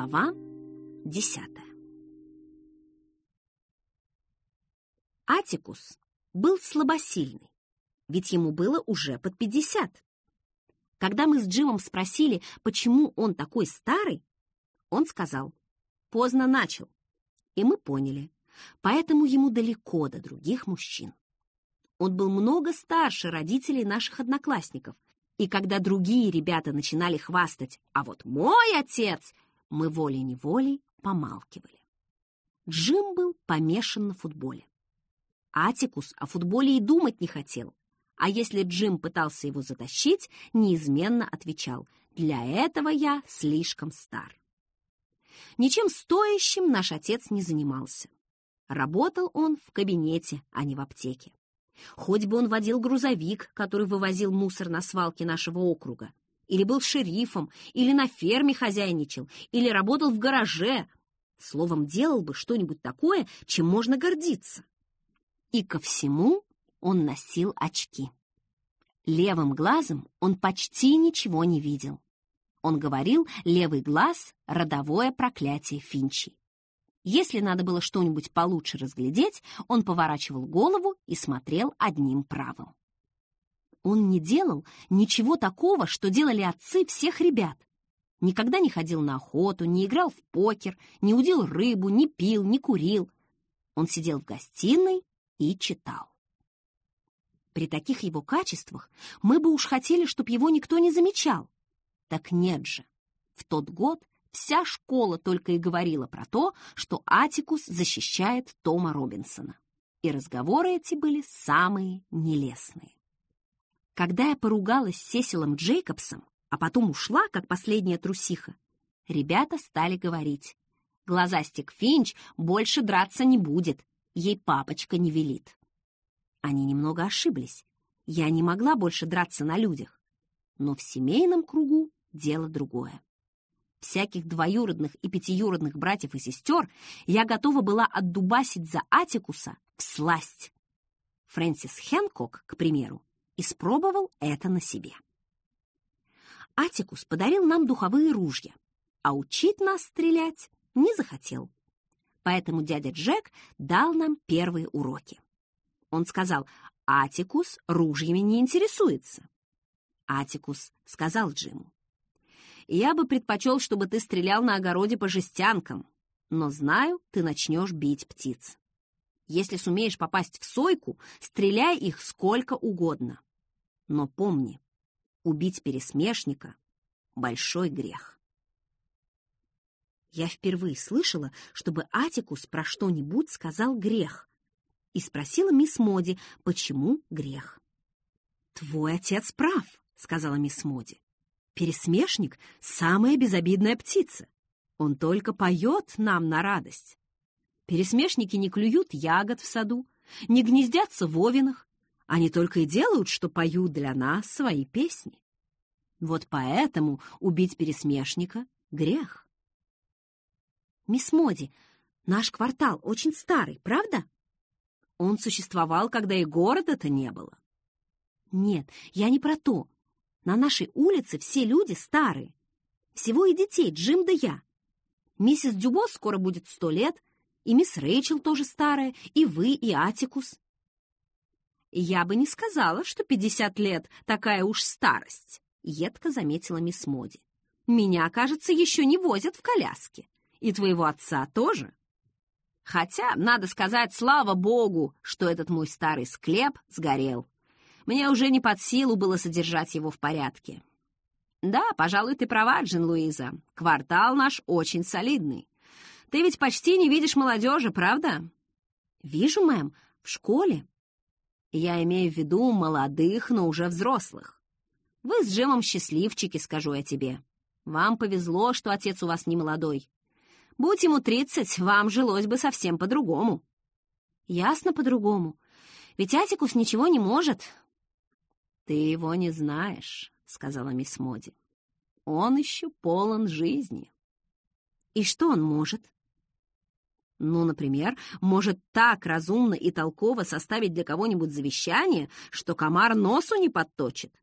Глава десятая Атикус был слабосильный, ведь ему было уже под пятьдесят. Когда мы с Джимом спросили, почему он такой старый, он сказал, поздно начал. И мы поняли, поэтому ему далеко до других мужчин. Он был много старше родителей наших одноклассников, и когда другие ребята начинали хвастать, а вот мой отец, мы волей-неволей помалкивали. Джим был помешан на футболе. Атикус о футболе и думать не хотел, а если Джим пытался его затащить, неизменно отвечал «Для этого я слишком стар». Ничем стоящим наш отец не занимался. Работал он в кабинете, а не в аптеке. Хоть бы он водил грузовик, который вывозил мусор на свалке нашего округа, или был шерифом, или на ферме хозяйничал, или работал в гараже. Словом, делал бы что-нибудь такое, чем можно гордиться. И ко всему он носил очки. Левым глазом он почти ничего не видел. Он говорил, левый глаз — родовое проклятие Финчи. Если надо было что-нибудь получше разглядеть, он поворачивал голову и смотрел одним правым. Он не делал ничего такого, что делали отцы всех ребят. Никогда не ходил на охоту, не играл в покер, не удил рыбу, не пил, не курил. Он сидел в гостиной и читал. При таких его качествах мы бы уж хотели, чтобы его никто не замечал. Так нет же. В тот год вся школа только и говорила про то, что Атикус защищает Тома Робинсона. И разговоры эти были самые нелестные. Когда я поругалась с Сесилом Джейкобсом, а потом ушла, как последняя трусиха, ребята стали говорить. Глазастик Финч больше драться не будет, ей папочка не велит. Они немного ошиблись. Я не могла больше драться на людях. Но в семейном кругу дело другое. Всяких двоюродных и пятиюродных братьев и сестер я готова была отдубасить за Атикуса в сласть. Фрэнсис Хэнкок, к примеру, испробовал это на себе. Атикус подарил нам духовые ружья, а учить нас стрелять не захотел. Поэтому дядя Джек дал нам первые уроки. Он сказал, Атикус ружьями не интересуется. Атикус сказал Джиму, «Я бы предпочел, чтобы ты стрелял на огороде по жестянкам, но знаю, ты начнешь бить птиц. Если сумеешь попасть в сойку, стреляй их сколько угодно. Но помни, убить пересмешника — большой грех». Я впервые слышала, чтобы Атикус про что-нибудь сказал грех, и спросила мисс Моди, почему грех. «Твой отец прав», — сказала мисс Моди. «Пересмешник — самая безобидная птица. Он только поет нам на радость. Пересмешники не клюют ягод в саду, не гнездятся в овинах. Они только и делают, что поют для нас свои песни. Вот поэтому убить пересмешника — грех». «Мисс Моди, наш квартал очень старый, правда?» Он существовал, когда и города-то не было. Нет, я не про то. На нашей улице все люди старые. Всего и детей, Джим да я. Миссис Дюбо скоро будет сто лет, и мисс Рэйчел тоже старая, и вы, и Атикус. Я бы не сказала, что пятьдесят лет такая уж старость, едко заметила мисс Моди. Меня, кажется, еще не возят в коляске. И твоего отца тоже. Хотя, надо сказать, слава богу, что этот мой старый склеп сгорел. Мне уже не под силу было содержать его в порядке. Да, пожалуй, ты права, Джин Луиза. Квартал наш очень солидный. Ты ведь почти не видишь молодежи, правда? Вижу, мэм, в школе. Я имею в виду молодых, но уже взрослых. Вы с Джимом счастливчики, скажу я тебе. Вам повезло, что отец у вас не молодой. Будь ему тридцать, вам жилось бы совсем по-другому». «Ясно по-другому. Ведь Атикус ничего не может». «Ты его не знаешь», — сказала мисс Моди. «Он еще полон жизни». «И что он может?» Ну, например, может так разумно и толково составить для кого-нибудь завещание, что комар носу не подточит.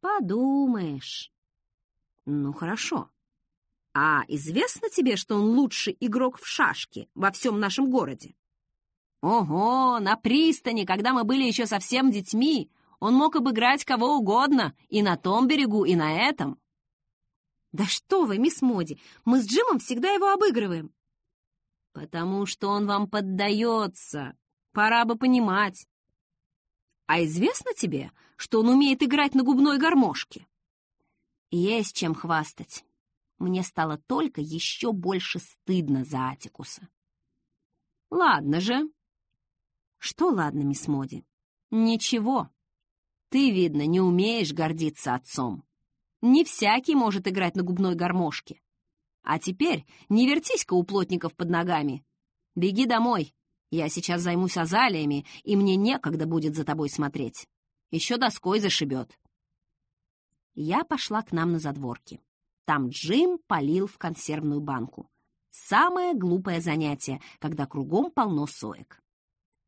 Подумаешь. Ну, хорошо. А известно тебе, что он лучший игрок в шашки во всем нашем городе? Ого, на пристани, когда мы были еще совсем детьми, он мог обыграть кого угодно, и на том берегу, и на этом. Да что вы, мисс Моди, мы с Джимом всегда его обыгрываем. Потому что он вам поддается. Пора бы понимать. А известно тебе, что он умеет играть на губной гармошке? Есть чем хвастать. Мне стало только еще больше стыдно за Атикуса. Ладно же. Что ладно, мисс Моди? Ничего. Ты, видно, не умеешь гордиться отцом. Не всякий может играть на губной гармошке. А теперь не вертись-ка у плотников под ногами. Беги домой. Я сейчас займусь азалиями, и мне некогда будет за тобой смотреть. Еще доской зашибет. Я пошла к нам на задворки. Там Джим полил в консервную банку. Самое глупое занятие, когда кругом полно соек.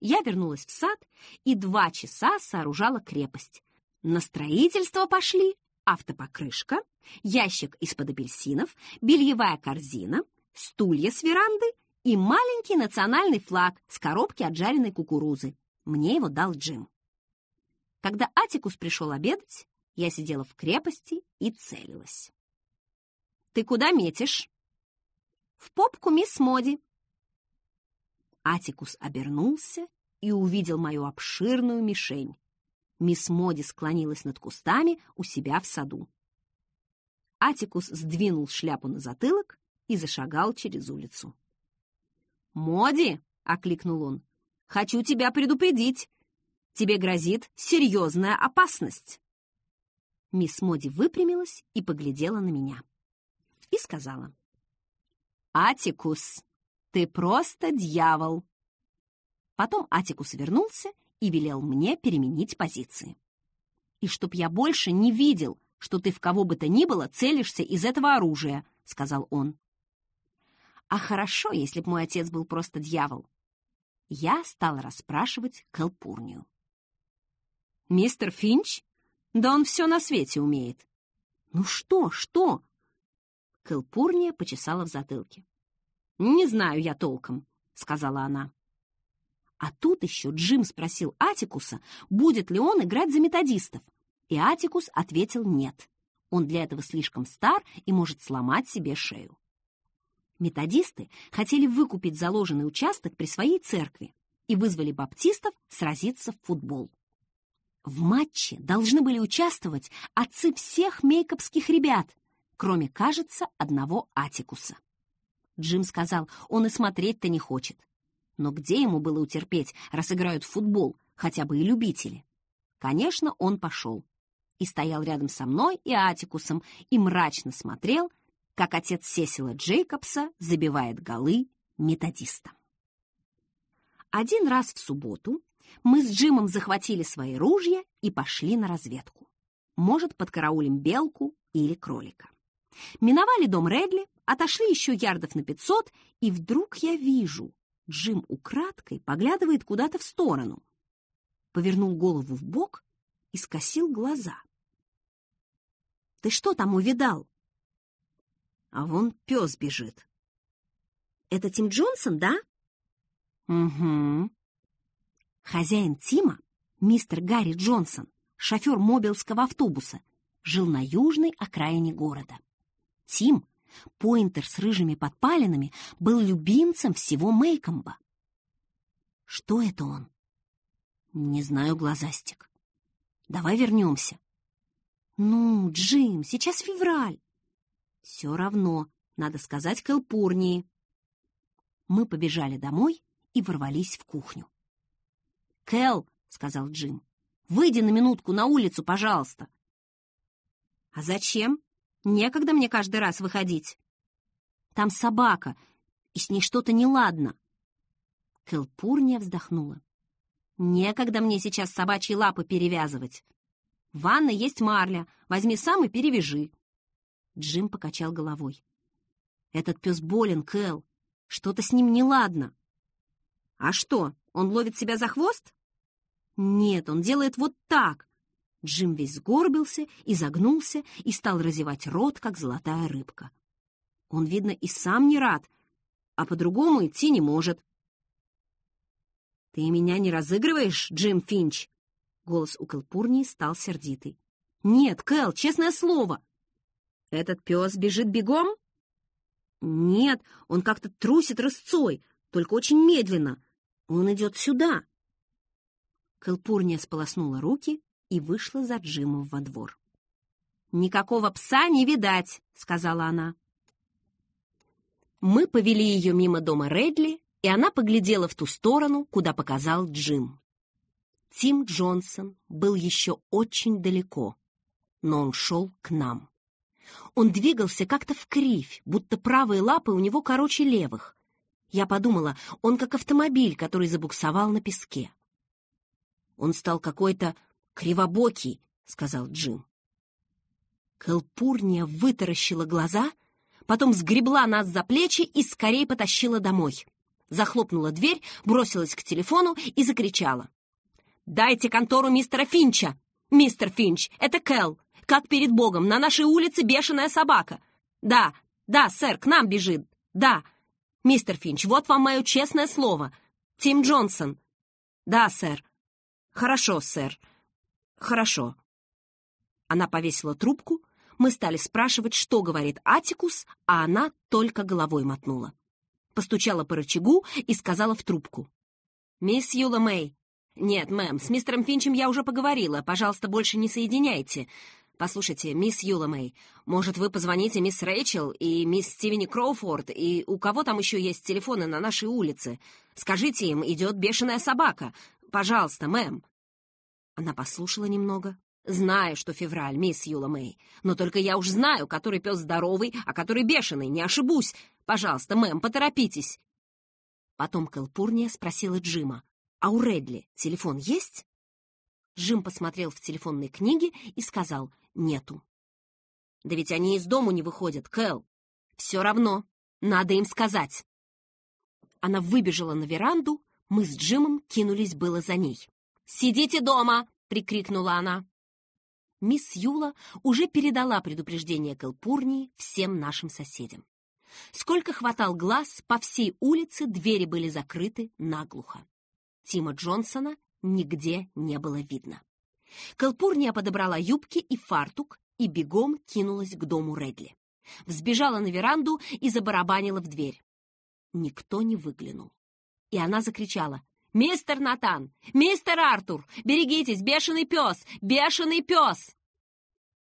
Я вернулась в сад и два часа сооружала крепость. На строительство пошли автопокрышка, ящик из-под апельсинов, бельевая корзина, стулья с веранды и маленький национальный флаг с коробки от жареной кукурузы. Мне его дал Джим. Когда Атикус пришел обедать, я сидела в крепости и целилась. «Ты куда метишь?» «В попку мисс Моди». Атикус обернулся и увидел мою обширную мишень. Мисс Моди склонилась над кустами у себя в саду. Атикус сдвинул шляпу на затылок и зашагал через улицу. «Моди!» — окликнул он. «Хочу тебя предупредить. Тебе грозит серьезная опасность». Мисс Моди выпрямилась и поглядела на меня и сказала. «Атикус, ты просто дьявол!» Потом Атикус вернулся и велел мне переменить позиции. «И чтоб я больше не видел, что ты в кого бы то ни было целишься из этого оружия», — сказал он. «А хорошо, если б мой отец был просто дьявол». Я стала расспрашивать Калпурнию. «Мистер Финч? Да он все на свете умеет». «Ну что, что?» Кэлпурния почесала в затылке. «Не знаю я толком», — сказала она. А тут еще Джим спросил Атикуса, будет ли он играть за методистов. И Атикус ответил нет. Он для этого слишком стар и может сломать себе шею. Методисты хотели выкупить заложенный участок при своей церкви и вызвали баптистов сразиться в футбол. В матче должны были участвовать отцы всех мейкопских ребят, кроме, кажется, одного Атикуса. Джим сказал, он и смотреть-то не хочет. Но где ему было утерпеть, раз играют в футбол, хотя бы и любители? Конечно, он пошел. И стоял рядом со мной и Атикусом, и мрачно смотрел, как отец Сесила Джейкобса забивает голы методистам. Один раз в субботу мы с Джимом захватили свои ружья и пошли на разведку. Может, подкараулим белку или кролика. Миновали дом Редли, отошли еще ярдов на пятьсот, и вдруг я вижу, Джим украдкой поглядывает куда-то в сторону. Повернул голову в бок и скосил глаза. «Ты что там увидал?» А вон пес бежит. «Это Тим Джонсон, да?» «Угу». Хозяин Тима, мистер Гарри Джонсон, шофер мобилского автобуса, жил на южной окраине города. Тим, поинтер с рыжими подпалинами, был любимцем всего Мейкомба. Что это он? Не знаю, глазастик. Давай вернемся. Ну, Джим, сейчас февраль. Все равно, надо сказать Кэлпурнии. Мы побежали домой и ворвались в кухню. «Кэл», — сказал Джим, — «выйди на минутку на улицу, пожалуйста». «А зачем?» Некогда мне каждый раз выходить. Там собака, и с ней что-то неладно. Кэлпурния вздохнула. Некогда мне сейчас собачьи лапы перевязывать. В ванной есть марля, возьми сам и перевяжи. Джим покачал головой. Этот пес болен, Кэл. Что-то с ним неладно. А что, он ловит себя за хвост? Нет, он делает вот так. Джим весь сгорбился, изогнулся и стал разевать рот, как золотая рыбка. Он, видно, и сам не рад, а по-другому идти не может. «Ты меня не разыгрываешь, Джим Финч?» Голос у Кэлпурнии стал сердитый. «Нет, Кэл, честное слово!» «Этот пес бежит бегом?» «Нет, он как-то трусит рысцой, только очень медленно. Он идет сюда». Кэлпурния сполоснула руки и вышла за Джимом во двор. «Никакого пса не видать», — сказала она. Мы повели ее мимо дома Редли, и она поглядела в ту сторону, куда показал Джим. Тим Джонсон был еще очень далеко, но он шел к нам. Он двигался как-то в кривь, будто правые лапы у него короче левых. Я подумала, он как автомобиль, который забуксовал на песке. Он стал какой-то кривобокий, — сказал Джим. Кэлпурния вытаращила глаза, потом сгребла нас за плечи и скорее потащила домой. Захлопнула дверь, бросилась к телефону и закричала. «Дайте контору мистера Финча! Мистер Финч, это Кэл! Как перед Богом, на нашей улице бешеная собака! Да, да, сэр, к нам бежит! Да! Мистер Финч, вот вам мое честное слово! Тим Джонсон! Да, сэр! Хорошо, сэр! Хорошо!» Она повесила трубку, мы стали спрашивать, что говорит Атикус, а она только головой мотнула. Постучала по рычагу и сказала в трубку. «Мисс Юла Мэй, «Нет, мэм, с мистером Финчем я уже поговорила. Пожалуйста, больше не соединяйте. Послушайте, мисс Юла Мэй, может, вы позвоните мисс Рэйчел и мисс Стивени Кроуфорд, и у кого там еще есть телефоны на нашей улице? Скажите им, идет бешеная собака. Пожалуйста, мэм». Она послушала немного. «Знаю, что февраль, мисс Юла Мэй, но только я уж знаю, который пес здоровый, а который бешеный, не ошибусь. Пожалуйста, мэм, поторопитесь». Потом Кэлпурния спросила Джима. «А у Редли телефон есть?» Джим посмотрел в телефонной книге и сказал «нету». «Да ведь они из дому не выходят, Кэл. Все равно, надо им сказать». Она выбежала на веранду, мы с Джимом кинулись было за ней. «Сидите дома!» — прикрикнула она. Мисс Юла уже передала предупреждение Кэлпурнии всем нашим соседям. Сколько хватал глаз, по всей улице двери были закрыты наглухо. Тима Джонсона нигде не было видно. Калпурния подобрала юбки и фартук и бегом кинулась к дому Редли. Взбежала на веранду и забарабанила в дверь. Никто не выглянул. И она закричала. «Мистер Натан! Мистер Артур! Берегитесь! Бешеный пес! Бешеный пес!»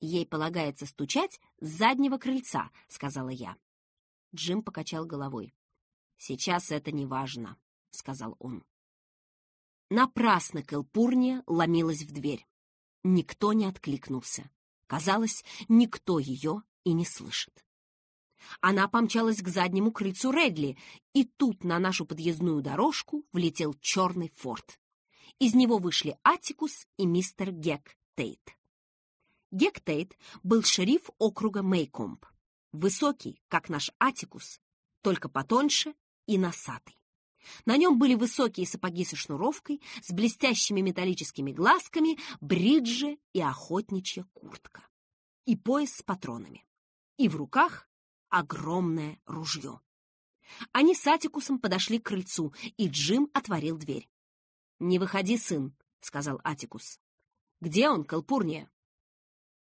«Ей полагается стучать с заднего крыльца», — сказала я. Джим покачал головой. «Сейчас это не важно», — сказал он. Напрасно Кэлпурния ломилась в дверь. Никто не откликнулся. Казалось, никто ее и не слышит. Она помчалась к заднему крыльцу Редли, и тут на нашу подъездную дорожку влетел черный форт. Из него вышли Атикус и мистер Гек Тейт. Гек Тейт был шериф округа Мейкомб. Высокий, как наш Атикус, только потоньше и носатый. На нем были высокие сапоги со шнуровкой, с блестящими металлическими глазками, бриджи и охотничья куртка. И пояс с патронами. И в руках огромное ружье. Они с Атикусом подошли к крыльцу, и Джим отворил дверь. «Не выходи, сын», — сказал Атикус. «Где он, Калпурния?»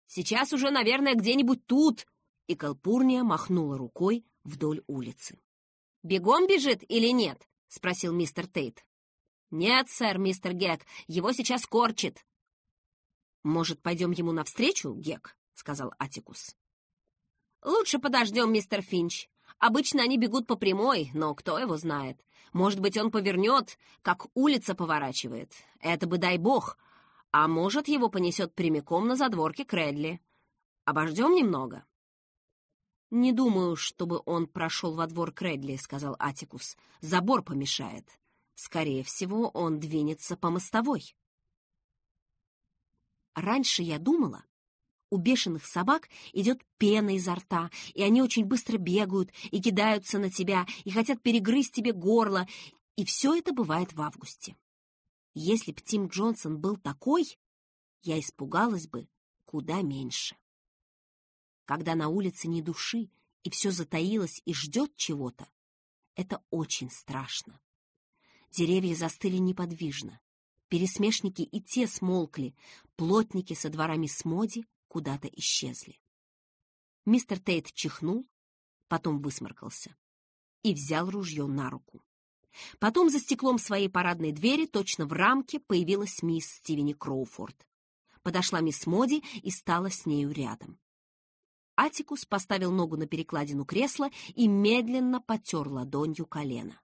«Сейчас уже, наверное, где-нибудь тут», и Калпурния махнула рукой вдоль улицы. «Бегом бежит или нет?» — спросил мистер Тейт. «Нет, сэр, мистер Гек, его сейчас корчит». «Может, пойдем ему навстречу, Гек?» — сказал Атикус. «Лучше подождем, мистер Финч. Обычно они бегут по прямой, но кто его знает. Может быть, он повернет, как улица поворачивает. Это бы дай бог. А может, его понесет прямиком на задворке Кредли. Обождем немного». «Не думаю, чтобы он прошел во двор Кредли», — сказал Атикус. «Забор помешает. Скорее всего, он двинется по мостовой». Раньше я думала, у бешеных собак идет пена изо рта, и они очень быстро бегают и кидаются на тебя, и хотят перегрызть тебе горло, и все это бывает в августе. Если б Тим Джонсон был такой, я испугалась бы куда меньше когда на улице ни души и все затаилось и ждет чего-то, это очень страшно. Деревья застыли неподвижно. Пересмешники и те смолкли, плотники со дворами Смоди куда-то исчезли. Мистер Тейт чихнул, потом высморкался и взял ружье на руку. Потом за стеклом своей парадной двери, точно в рамке, появилась мисс Стивени Кроуфорд. Подошла мисс Моди и стала с нею рядом. Атикус поставил ногу на перекладину кресла и медленно потер ладонью колено.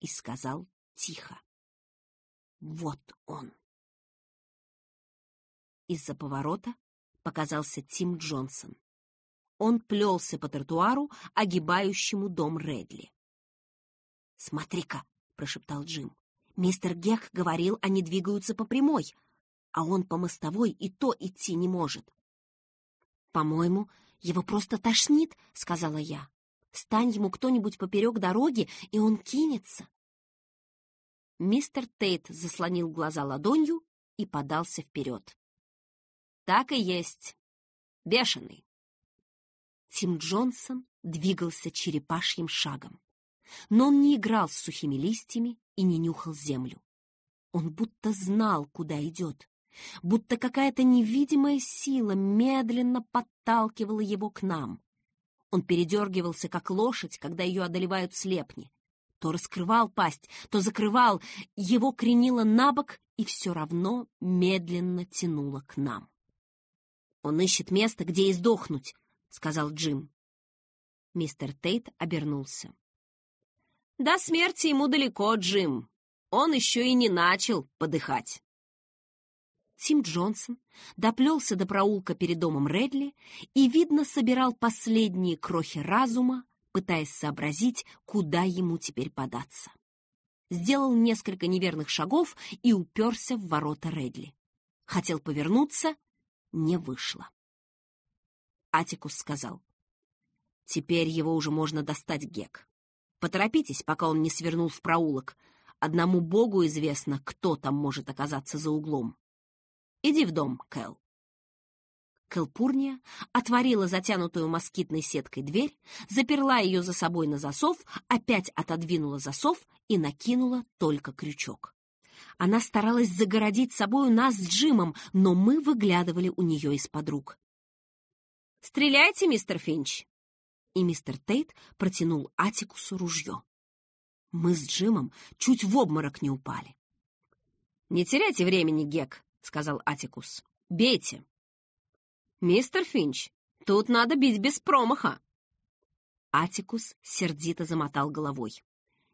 И сказал тихо. «Вот он!» Из-за поворота показался Тим Джонсон. Он плелся по тротуару, огибающему дом Редли. «Смотри-ка!» — прошептал Джим. «Мистер Гек говорил, они двигаются по прямой, а он по мостовой и то идти не может». «По-моему, его просто тошнит», — сказала я. «Стань ему кто-нибудь поперек дороги, и он кинется». Мистер Тейт заслонил глаза ладонью и подался вперед. «Так и есть. Бешеный». Тим Джонсон двигался черепашьим шагом. Но он не играл с сухими листьями и не нюхал землю. Он будто знал, куда идет, будто какая-то невидимая сила медленно подталкивала его к нам. Он передергивался, как лошадь, когда ее одолевают слепни. То раскрывал пасть, то закрывал, его кренило на бок и все равно медленно тянуло к нам. «Он ищет место, где издохнуть», — сказал Джим. Мистер Тейт обернулся. До смерти ему далеко, Джим. Он еще и не начал подыхать. Тим Джонсон доплелся до проулка перед домом Редли и, видно, собирал последние крохи разума, пытаясь сообразить, куда ему теперь податься. Сделал несколько неверных шагов и уперся в ворота Редли. Хотел повернуться, не вышло. Атикус сказал, «Теперь его уже можно достать, Гек. Поторопитесь, пока он не свернул в проулок. Одному богу известно, кто там может оказаться за углом. Иди в дом, Кэл. Кэлпурния отворила затянутую москитной сеткой дверь, заперла ее за собой на засов, опять отодвинула засов и накинула только крючок. Она старалась загородить собою нас с Джимом, но мы выглядывали у нее из-под рук. «Стреляйте, мистер Финч!» и мистер Тейт протянул Атикусу ружье. Мы с Джимом чуть в обморок не упали. «Не теряйте времени, Гек», — сказал Атикус. «Бейте». «Мистер Финч, тут надо бить без промаха». Атикус сердито замотал головой.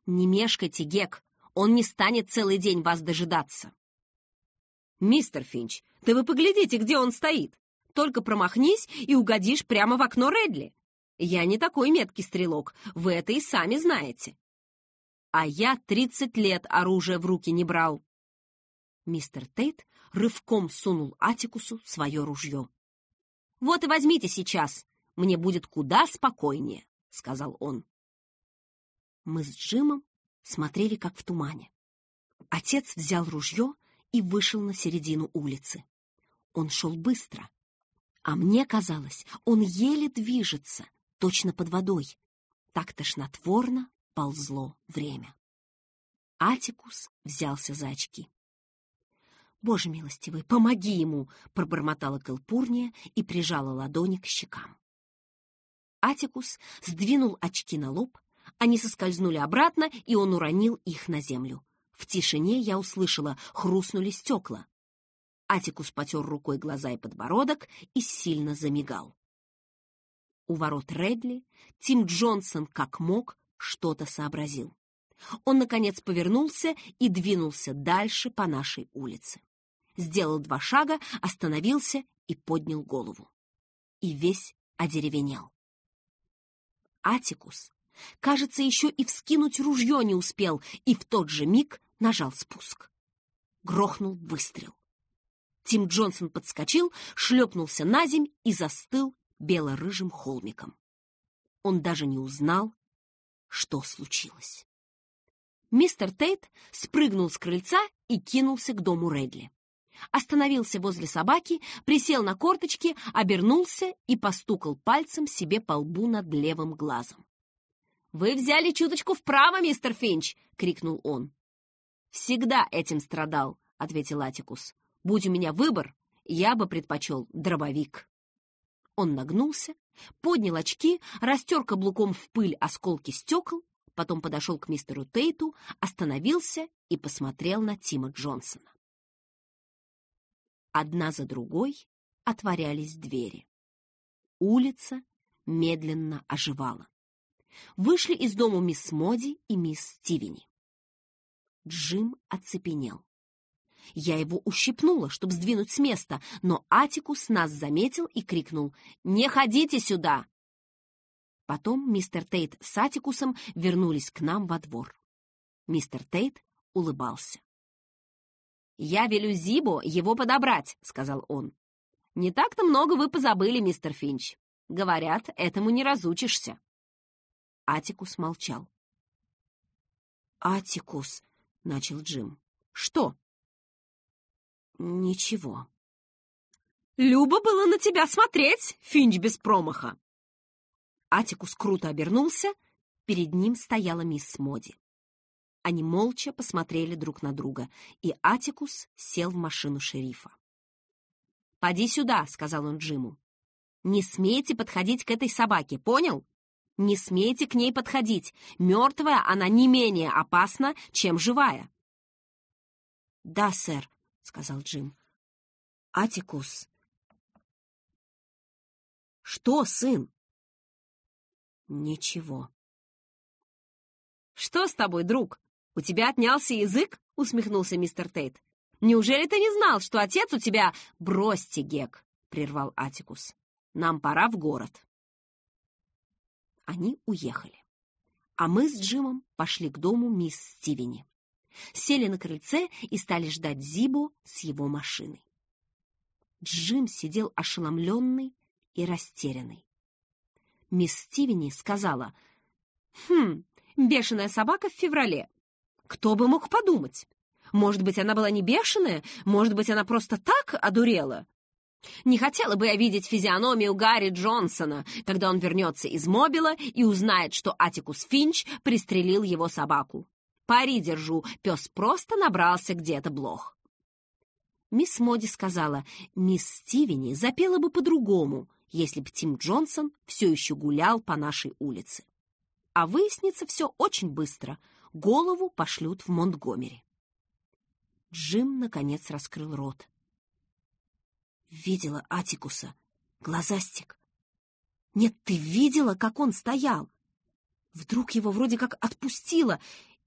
«Не мешкайте, Гек, он не станет целый день вас дожидаться». «Мистер Финч, да вы поглядите, где он стоит. Только промахнись и угодишь прямо в окно Редли. Я не такой меткий стрелок, вы это и сами знаете. А я тридцать лет оружие в руки не брал. Мистер Тейт рывком сунул Атикусу свое ружье. «Вот и возьмите сейчас, мне будет куда спокойнее», — сказал он. Мы с Джимом смотрели, как в тумане. Отец взял ружье и вышел на середину улицы. Он шел быстро, а мне казалось, он еле движется, точно под водой. Так тошнотворно ползло время. Атикус взялся за очки. «Боже милостивый, помоги ему!» — пробормотала Кэлпурния и прижала ладони к щекам. Атикус сдвинул очки на лоб, они соскользнули обратно, и он уронил их на землю. В тишине я услышала, хрустнули стекла. Атикус потер рукой глаза и подбородок и сильно замигал. У ворот Редли Тим Джонсон, как мог, что-то сообразил. Он, наконец, повернулся и двинулся дальше по нашей улице. Сделал два шага, остановился и поднял голову. И весь одеревенел. Атикус, кажется, еще и вскинуть ружье не успел, и в тот же миг нажал спуск. Грохнул выстрел. Тим Джонсон подскочил, шлепнулся на земь и застыл, бело-рыжим холмиком. Он даже не узнал, что случилось. Мистер Тейт спрыгнул с крыльца и кинулся к дому Редли. остановился возле собаки, присел на корточки, обернулся и постукал пальцем себе по лбу над левым глазом. «Вы взяли чуточку вправо, мистер Финч!» — крикнул он. «Всегда этим страдал», — ответил Атикус. «Будь у меня выбор, я бы предпочел дробовик». Он нагнулся, поднял очки, растер каблуком в пыль осколки стекол, потом подошел к мистеру Тейту, остановился и посмотрел на Тима Джонсона. Одна за другой отворялись двери. Улица медленно оживала. Вышли из дома мисс Моди и мисс Стивени. Джим оцепенел. Я его ущипнула, чтобы сдвинуть с места, но Атикус нас заметил и крикнул «Не ходите сюда!». Потом мистер Тейт с Атикусом вернулись к нам во двор. Мистер Тейт улыбался. «Я велю Зибу его подобрать», — сказал он. «Не так-то много вы позабыли, мистер Финч. Говорят, этому не разучишься». Атикус молчал. «Атикус», — начал Джим. «Что?» «Ничего». «Любо было на тебя смотреть, Финч без промаха!» Атикус круто обернулся, перед ним стояла мисс Моди. Они молча посмотрели друг на друга, и Атикус сел в машину шерифа. «Поди сюда», — сказал он Джиму. «Не смейте подходить к этой собаке, понял? Не смейте к ней подходить. Мертвая она не менее опасна, чем живая». «Да, сэр», — сказал Джим. «Атикус». «Что, сын?» «Ничего». «Что с тобой, друг?» «У тебя отнялся язык?» — усмехнулся мистер Тейт. «Неужели ты не знал, что отец у тебя...» «Бросьте, Гек!» — прервал Атикус. «Нам пора в город». Они уехали. А мы с Джимом пошли к дому мисс Стивени. Сели на крыльце и стали ждать Зибу с его машиной. Джим сидел ошеломленный и растерянный. Мисс Стивени сказала, «Хм, бешеная собака в феврале. Кто бы мог подумать? Может быть, она была не бешеная? Может быть, она просто так одурела? Не хотела бы я видеть физиономию Гарри Джонсона, когда он вернется из Мобила и узнает, что Атикус Финч пристрелил его собаку. Пари держу, пес просто набрался где-то блох. Мисс Моди сказала, мисс Стивени запела бы по-другому, если бы Тим Джонсон все еще гулял по нашей улице. А выяснится все очень быстро — голову пошлют в Монтгомери. Джим, наконец, раскрыл рот. Видела Атикуса, глазастик. Нет, ты видела, как он стоял? Вдруг его вроде как отпустило,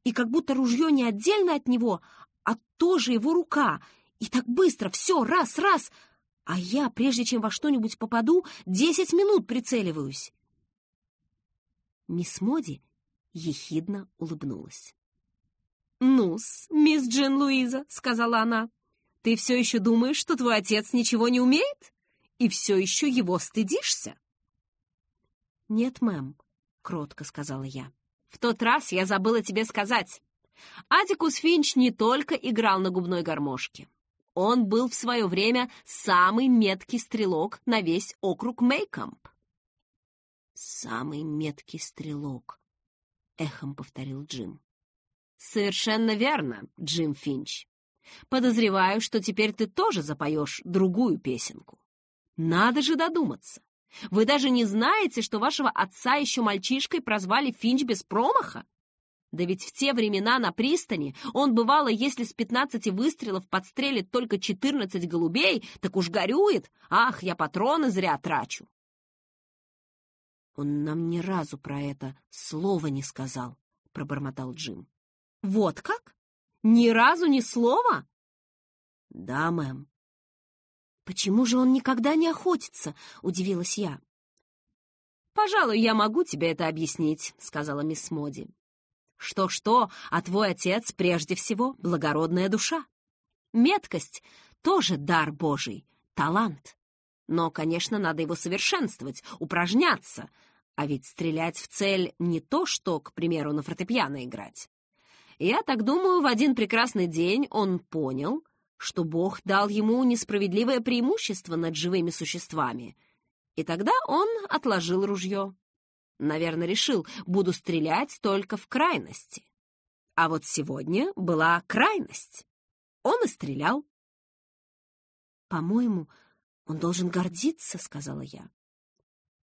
и как будто ружье не отдельно от него, а тоже его рука. И так быстро, все, раз, раз. А я, прежде чем во что-нибудь попаду, десять минут прицеливаюсь. Мисс Моди ехидно улыбнулась. «Ну-с, мисс Джин Луиза», — сказала она, — «ты все еще думаешь, что твой отец ничего не умеет? И все еще его стыдишься?» «Нет, мэм», — кротко сказала я. «В тот раз я забыла тебе сказать. Атикус Финч не только играл на губной гармошке. Он был в свое время самый меткий стрелок на весь округ Мейкомп». «Самый меткий стрелок», — эхом повторил Джим. «Совершенно верно, Джим Финч. Подозреваю, что теперь ты тоже запоешь другую песенку. Надо же додуматься. Вы даже не знаете, что вашего отца еще мальчишкой прозвали Финч без промаха? Да ведь в те времена на пристани он, бывало, если с пятнадцати выстрелов подстрелит только четырнадцать голубей, так уж горюет. Ах, я патроны зря трачу. «Он нам ни разу про это слова не сказал», — пробормотал Джим. «Вот как? Ни разу ни слова?» «Да, мэм». «Почему же он никогда не охотится?» — удивилась я. «Пожалуй, я могу тебе это объяснить», — сказала мисс Моди. «Что-что, а твой отец прежде всего благородная душа. Меткость — тоже дар Божий, талант. Но, конечно, надо его совершенствовать, упражняться, а ведь стрелять в цель не то, что, к примеру, на фортепиано играть. Я так думаю, в один прекрасный день он понял, что Бог дал ему несправедливое преимущество над живыми существами. И тогда он отложил ружье. Наверное, решил, буду стрелять только в крайности. А вот сегодня была крайность. Он и стрелял. «По-моему, он должен гордиться», — сказала я.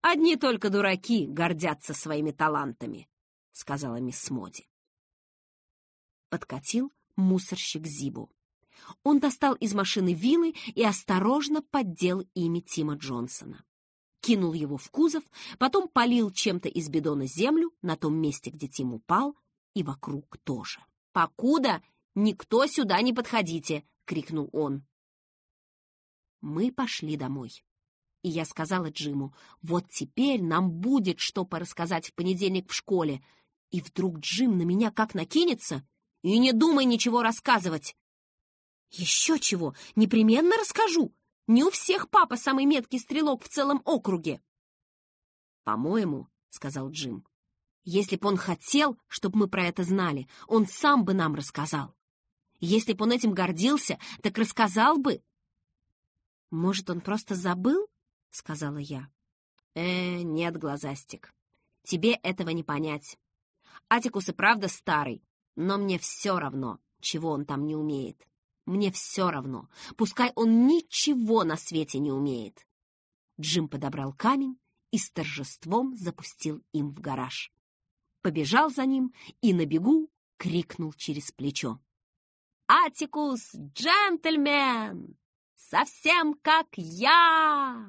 «Одни только дураки гордятся своими талантами», — сказала мисс Моди. Подкатил мусорщик Зибу. Он достал из машины вилы и осторожно поддел ими Тима Джонсона. Кинул его в кузов, потом полил чем-то из бидона землю на том месте, где Тим упал, и вокруг тоже. «Покуда никто сюда не подходите!» — крикнул он. Мы пошли домой. И я сказала Джиму, вот теперь нам будет что порассказать в понедельник в школе. И вдруг Джим на меня как накинется, и не думай ничего рассказывать. Еще чего, непременно расскажу. Не у всех папа самый меткий стрелок в целом округе. По-моему, — сказал Джим, — если б он хотел, чтобы мы про это знали, он сам бы нам рассказал. Если б он этим гордился, так рассказал бы. Может, он просто забыл? — сказала я. «Э, нет, глазастик, тебе этого не понять. Атикус и правда старый, но мне все равно, чего он там не умеет. Мне все равно, пускай он ничего на свете не умеет». Джим подобрал камень и с торжеством запустил им в гараж. Побежал за ним и на бегу крикнул через плечо. «Атикус, джентльмен! Совсем как я!»